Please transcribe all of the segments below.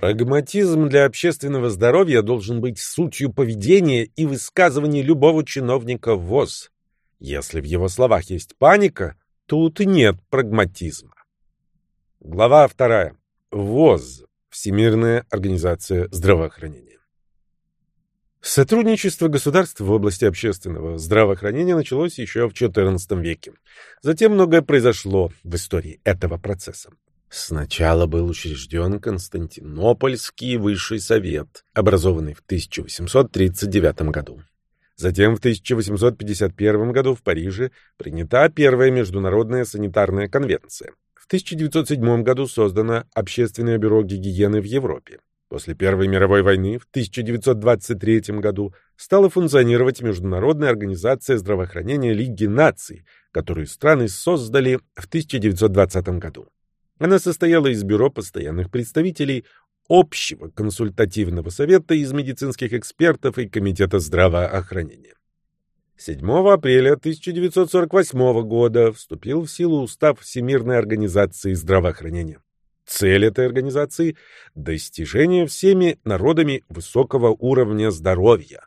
Прагматизм для общественного здоровья должен быть сутью поведения и высказываний любого чиновника ВОЗ. Если в его словах есть паника, тут нет прагматизма. Глава вторая. ВОЗ. Всемирная организация здравоохранения. Сотрудничество государств в области общественного здравоохранения началось еще в XIV веке. Затем многое произошло в истории этого процесса. Сначала был учрежден Константинопольский высший совет, образованный в 1839 году. Затем в 1851 году в Париже принята первая международная санитарная конвенция. В 1907 году создано Общественное бюро гигиены в Европе. После Первой мировой войны в 1923 году стала функционировать Международная организация здравоохранения Лиги наций, которую страны создали в 1920 году. Она состояла из бюро постоянных представителей, общего консультативного совета из медицинских экспертов и комитета здравоохранения. 7 апреля 1948 года вступил в силу устав Всемирной организации здравоохранения. Цель этой организации – достижение всеми народами высокого уровня здоровья.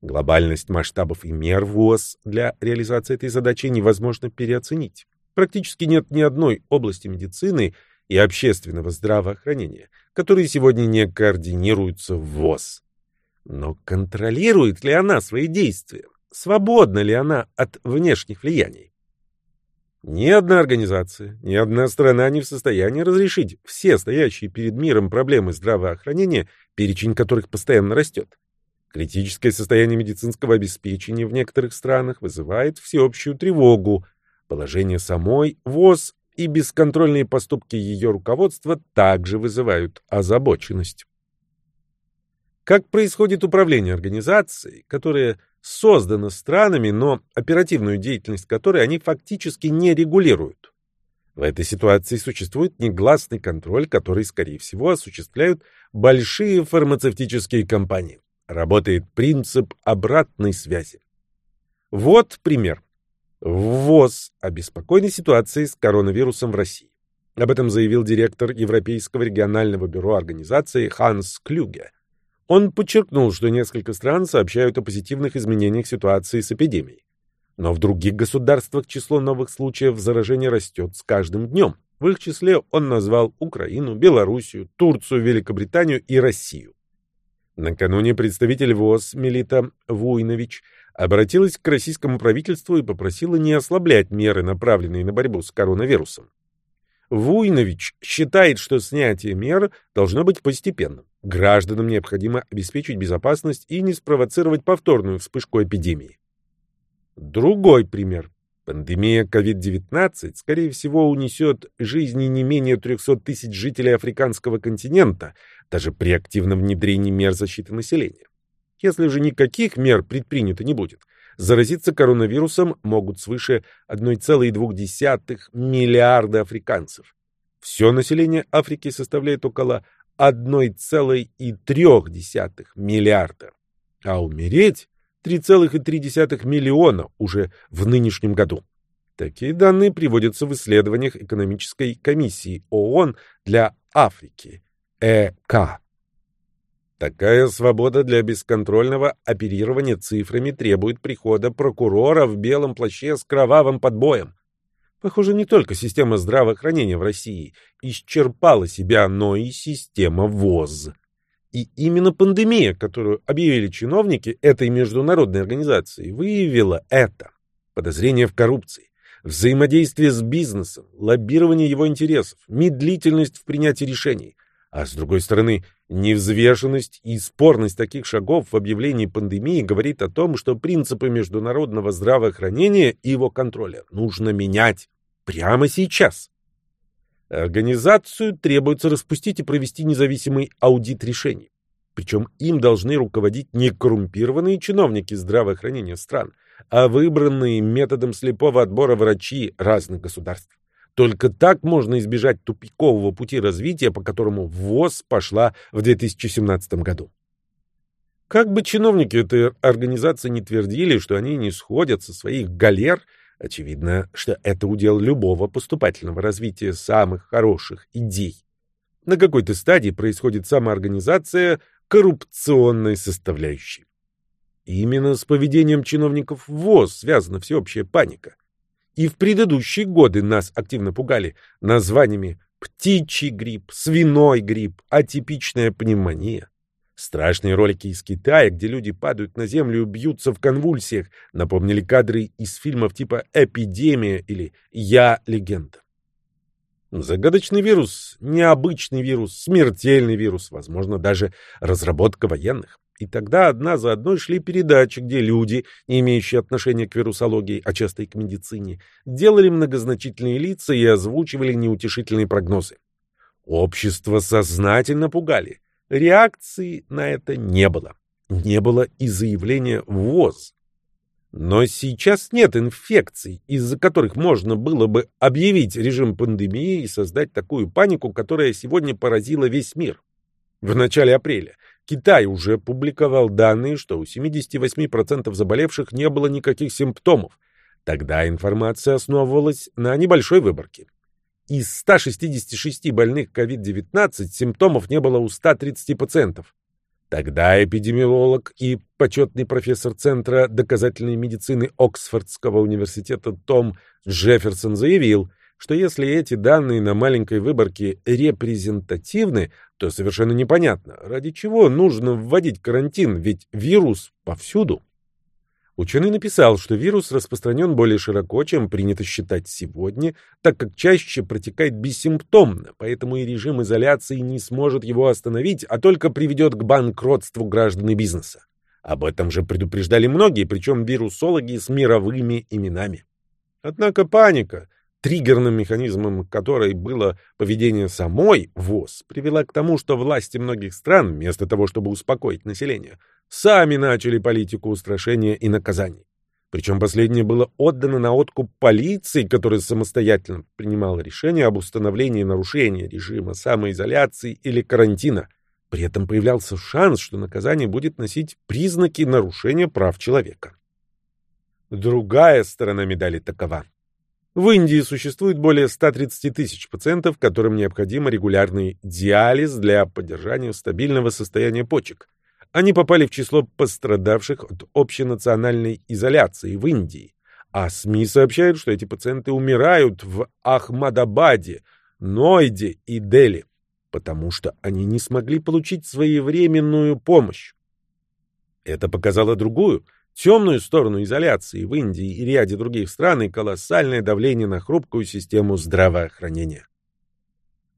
Глобальность масштабов и мер ВОЗ для реализации этой задачи невозможно переоценить. Практически нет ни одной области медицины и общественного здравоохранения, которые сегодня не координируются в ВОЗ. Но контролирует ли она свои действия? Свободна ли она от внешних влияний? Ни одна организация, ни одна страна не в состоянии разрешить все стоящие перед миром проблемы здравоохранения, перечень которых постоянно растет. Критическое состояние медицинского обеспечения в некоторых странах вызывает всеобщую тревогу, Положение самой ВОЗ и бесконтрольные поступки ее руководства также вызывают озабоченность. Как происходит управление организацией, которая создана странами, но оперативную деятельность которой они фактически не регулируют? В этой ситуации существует негласный контроль, который, скорее всего, осуществляют большие фармацевтические компании. Работает принцип обратной связи. Вот пример. ВОЗ о беспокойной ситуации с коронавирусом в России. Об этом заявил директор Европейского регионального бюро организации Ханс Клюге. Он подчеркнул, что несколько стран сообщают о позитивных изменениях ситуации с эпидемией. Но в других государствах число новых случаев заражения растет с каждым днем. В их числе он назвал Украину, Белоруссию, Турцию, Великобританию и Россию. Накануне представитель ВОЗ Мелита Вуйнович обратилась к российскому правительству и попросила не ослаблять меры, направленные на борьбу с коронавирусом. Вуйнович считает, что снятие мер должно быть постепенным. Гражданам необходимо обеспечить безопасность и не спровоцировать повторную вспышку эпидемии. Другой пример. Пандемия COVID-19, скорее всего, унесет жизни не менее 300 тысяч жителей африканского континента, даже при активном внедрении мер защиты населения. Если же никаких мер предпринято не будет, заразиться коронавирусом могут свыше 1,2 миллиарда африканцев. Все население Африки составляет около 1,3 миллиарда, а умереть 3,3 миллиона уже в нынешнем году. Такие данные приводятся в исследованиях экономической комиссии ООН для Африки, ЭК. Такая свобода для бесконтрольного оперирования цифрами требует прихода прокурора в белом плаще с кровавым подбоем. Похоже, не только система здравоохранения в России исчерпала себя, но и система ВОЗ. И именно пандемия, которую объявили чиновники этой международной организации, выявила это. Подозрение в коррупции, взаимодействие с бизнесом, лоббирование его интересов, медлительность в принятии решений – а с другой стороны, невзвешенность и спорность таких шагов в объявлении пандемии говорит о том, что принципы международного здравоохранения и его контроля нужно менять прямо сейчас. Организацию требуется распустить и провести независимый аудит решений. Причем им должны руководить не коррумпированные чиновники здравоохранения стран, а выбранные методом слепого отбора врачи разных государств. Только так можно избежать тупикового пути развития, по которому ВОЗ пошла в 2017 году. Как бы чиновники этой организации не твердили, что они не сходят со своих галер, очевидно, что это удел любого поступательного развития самых хороших идей. На какой-то стадии происходит самоорганизация коррупционной составляющей. Именно с поведением чиновников ВОЗ связана всеобщая паника. И в предыдущие годы нас активно пугали названиями птичий грипп, свиной грипп, атипичная пневмония. Страшные ролики из Китая, где люди падают на землю и бьются в конвульсиях, напомнили кадры из фильмов типа «Эпидемия» или «Я легенда». Загадочный вирус, необычный вирус, смертельный вирус, возможно, даже разработка военных. И тогда одна за одной шли передачи, где люди, не имеющие отношения к вирусологии, а часто и к медицине, делали многозначительные лица и озвучивали неутешительные прогнозы. Общество сознательно пугали. Реакции на это не было. Не было и заявления ВОЗ. Но сейчас нет инфекций, из-за которых можно было бы объявить режим пандемии и создать такую панику, которая сегодня поразила весь мир. В начале апреля Китай уже публиковал данные, что у 78% заболевших не было никаких симптомов. Тогда информация основывалась на небольшой выборке. Из 166 больных COVID-19 симптомов не было у 130 пациентов. Тогда эпидемиолог и почетный профессор Центра доказательной медицины Оксфордского университета Том Джефферсон заявил, что если эти данные на маленькой выборке репрезентативны, то совершенно непонятно, ради чего нужно вводить карантин, ведь вирус повсюду. Ученый написал, что вирус распространен более широко, чем принято считать сегодня, так как чаще протекает бессимптомно, поэтому и режим изоляции не сможет его остановить, а только приведет к банкротству граждан и бизнеса. Об этом же предупреждали многие, причем вирусологи с мировыми именами. Однако паника, триггерным механизмом которой было поведение самой ВОЗ, привела к тому, что власти многих стран, вместо того, чтобы успокоить население, сами начали политику устрашения и наказаний. Причем последнее было отдано на откуп полиции, которая самостоятельно принимала решение об установлении нарушения режима самоизоляции или карантина. При этом появлялся шанс, что наказание будет носить признаки нарушения прав человека. Другая сторона медали такова. В Индии существует более 130 тысяч пациентов, которым необходим регулярный диализ для поддержания стабильного состояния почек. Они попали в число пострадавших от общенациональной изоляции в Индии. А СМИ сообщают, что эти пациенты умирают в Ахмадабаде, Нойде и Дели, потому что они не смогли получить своевременную помощь. Это показало другую, темную сторону изоляции в Индии и ряде других стран и колоссальное давление на хрупкую систему здравоохранения.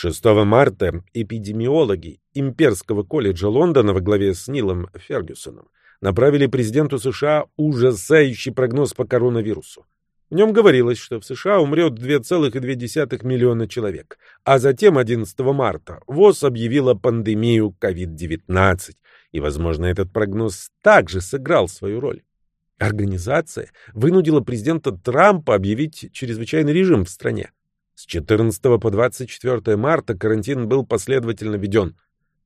6 марта эпидемиологи Имперского колледжа Лондона во главе с Нилом Фергюсоном направили президенту США ужасающий прогноз по коронавирусу. В нем говорилось, что в США умрет 2,2 миллиона человек, а затем 11 марта ВОЗ объявила пандемию COVID-19, и, возможно, этот прогноз также сыграл свою роль. Организация вынудила президента Трампа объявить чрезвычайный режим в стране. С 14 по 24 марта карантин был последовательно введен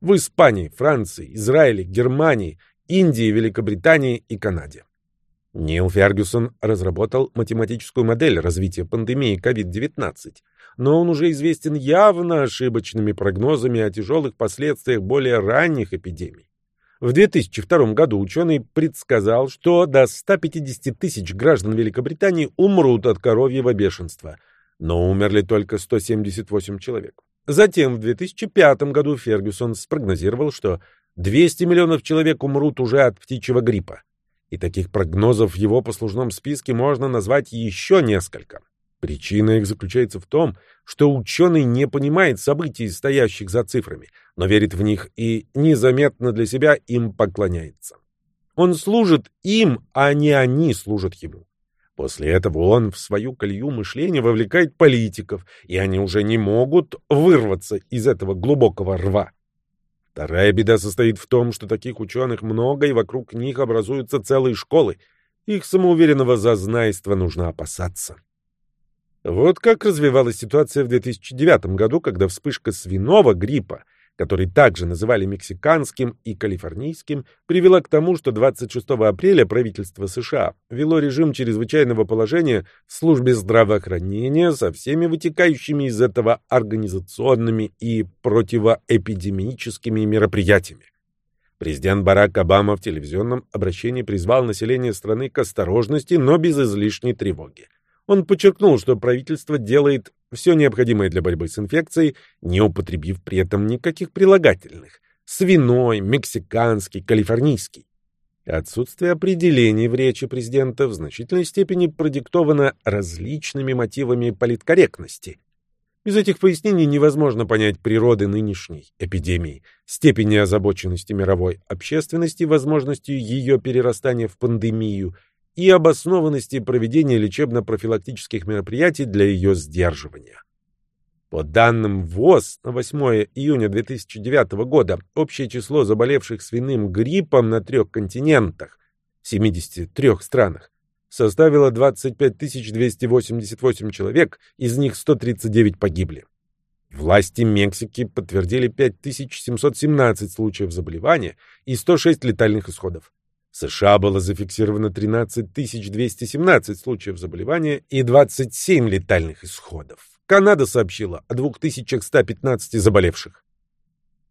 в Испании, Франции, Израиле, Германии, Индии, Великобритании и Канаде. Нил Фергюсон разработал математическую модель развития пандемии COVID-19, но он уже известен явно ошибочными прогнозами о тяжелых последствиях более ранних эпидемий. В 2002 году ученый предсказал, что до 150 тысяч граждан Великобритании умрут от коровьего бешенства – но умерли только 178 человек. Затем в 2005 году Фергюсон спрогнозировал, что 200 миллионов человек умрут уже от птичьего гриппа. И таких прогнозов в его послужном списке можно назвать еще несколько. Причина их заключается в том, что ученый не понимает событий, стоящих за цифрами, но верит в них и незаметно для себя им поклоняется. Он служит им, а не они служат ему. После этого он в свою колею мышления вовлекает политиков, и они уже не могут вырваться из этого глубокого рва. Вторая беда состоит в том, что таких ученых много, и вокруг них образуются целые школы. Их самоуверенного зазнайства нужно опасаться. Вот как развивалась ситуация в 2009 году, когда вспышка свиного гриппа, который также называли мексиканским и калифорнийским, привела к тому, что 26 апреля правительство США ввело режим чрезвычайного положения в службе здравоохранения со всеми вытекающими из этого организационными и противоэпидемическими мероприятиями. Президент Барак Обама в телевизионном обращении призвал население страны к осторожности, но без излишней тревоги. Он подчеркнул, что правительство делает все необходимое для борьбы с инфекцией, не употребив при этом никаких прилагательных – свиной, мексиканский, калифорнийский. Отсутствие определений в речи президента в значительной степени продиктовано различными мотивами политкорректности. Из этих пояснений невозможно понять природы нынешней эпидемии, степени озабоченности мировой общественности возможностью ее перерастания в пандемию – и обоснованности проведения лечебно-профилактических мероприятий для ее сдерживания. По данным ВОЗ на 8 июня 2009 года общее число заболевших свиным гриппом на трех континентах, в 73 странах, составило 25 288 человек, из них 139 погибли. Власти Мексики подтвердили 5717 случаев заболевания и 106 летальных исходов. В США было зафиксировано 13 217 случаев заболевания и 27 летальных исходов. Канада сообщила о 2115 заболевших.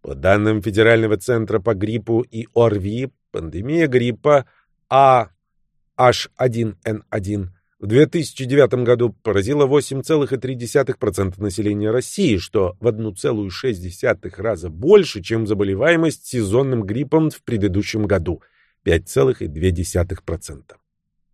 По данным Федерального центра по гриппу и ОРВИ, пандемия гриппа AH1N1 в 2009 году поразила 8,3% населения России, что в 1,6 раза больше, чем заболеваемость сезонным гриппом в предыдущем году – 5,2%.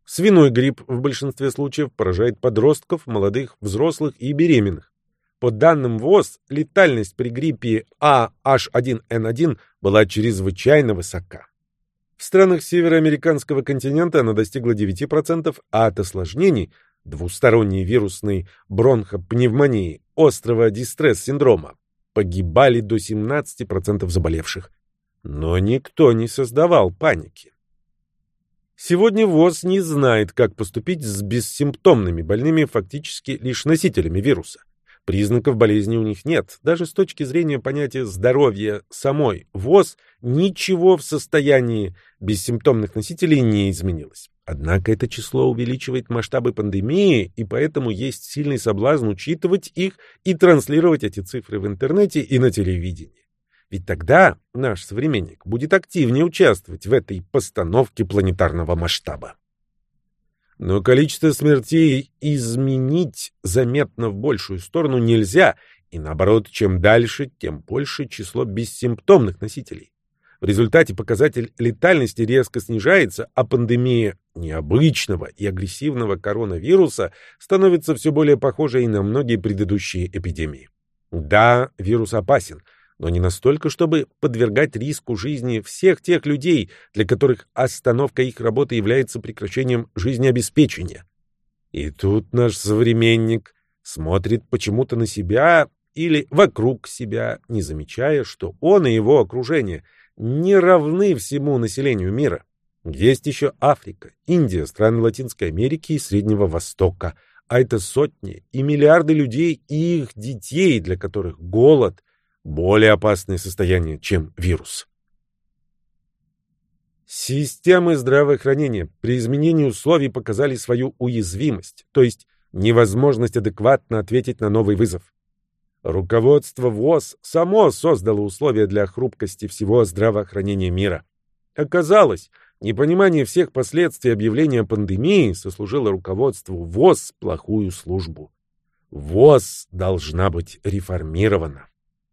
Свиной грипп в большинстве случаев поражает подростков, молодых, взрослых и беременных. По данным ВОЗ, летальность при гриппе AH1N1 была чрезвычайно высока. В странах североамериканского континента она достигла 9%, а от осложнений двусторонней вирусной бронхопневмонии, острого дистресс-синдрома погибали до 17% заболевших. Но никто не создавал паники. Сегодня ВОЗ не знает, как поступить с бессимптомными больными, фактически лишь носителями вируса. Признаков болезни у них нет. Даже с точки зрения понятия здоровья самой ВОЗ ничего в состоянии бессимптомных носителей не изменилось. Однако это число увеличивает масштабы пандемии, и поэтому есть сильный соблазн учитывать их и транслировать эти цифры в интернете и на телевидении. Ведь тогда наш современник будет активнее участвовать в этой постановке планетарного масштаба. Но количество смертей изменить заметно в большую сторону нельзя, и наоборот, чем дальше, тем больше число бессимптомных носителей. В результате показатель летальности резко снижается, а пандемия необычного и агрессивного коронавируса становится все более похожей на многие предыдущие эпидемии. Да, вирус опасен – но не настолько, чтобы подвергать риску жизни всех тех людей, для которых остановка их работы является прекращением жизнеобеспечения. И тут наш современник смотрит почему-то на себя или вокруг себя, не замечая, что он и его окружение не равны всему населению мира. Есть еще Африка, Индия, страны Латинской Америки и Среднего Востока, а это сотни и миллиарды людей и их детей, для которых голод более опасное состояние, чем вирус. Системы здравоохранения при изменении условий показали свою уязвимость, то есть невозможность адекватно ответить на новый вызов. Руководство ВОЗ само создало условия для хрупкости всего здравоохранения мира. Оказалось, непонимание всех последствий объявления пандемии сослужило руководству ВОЗ плохую службу. ВОЗ должна быть реформирована.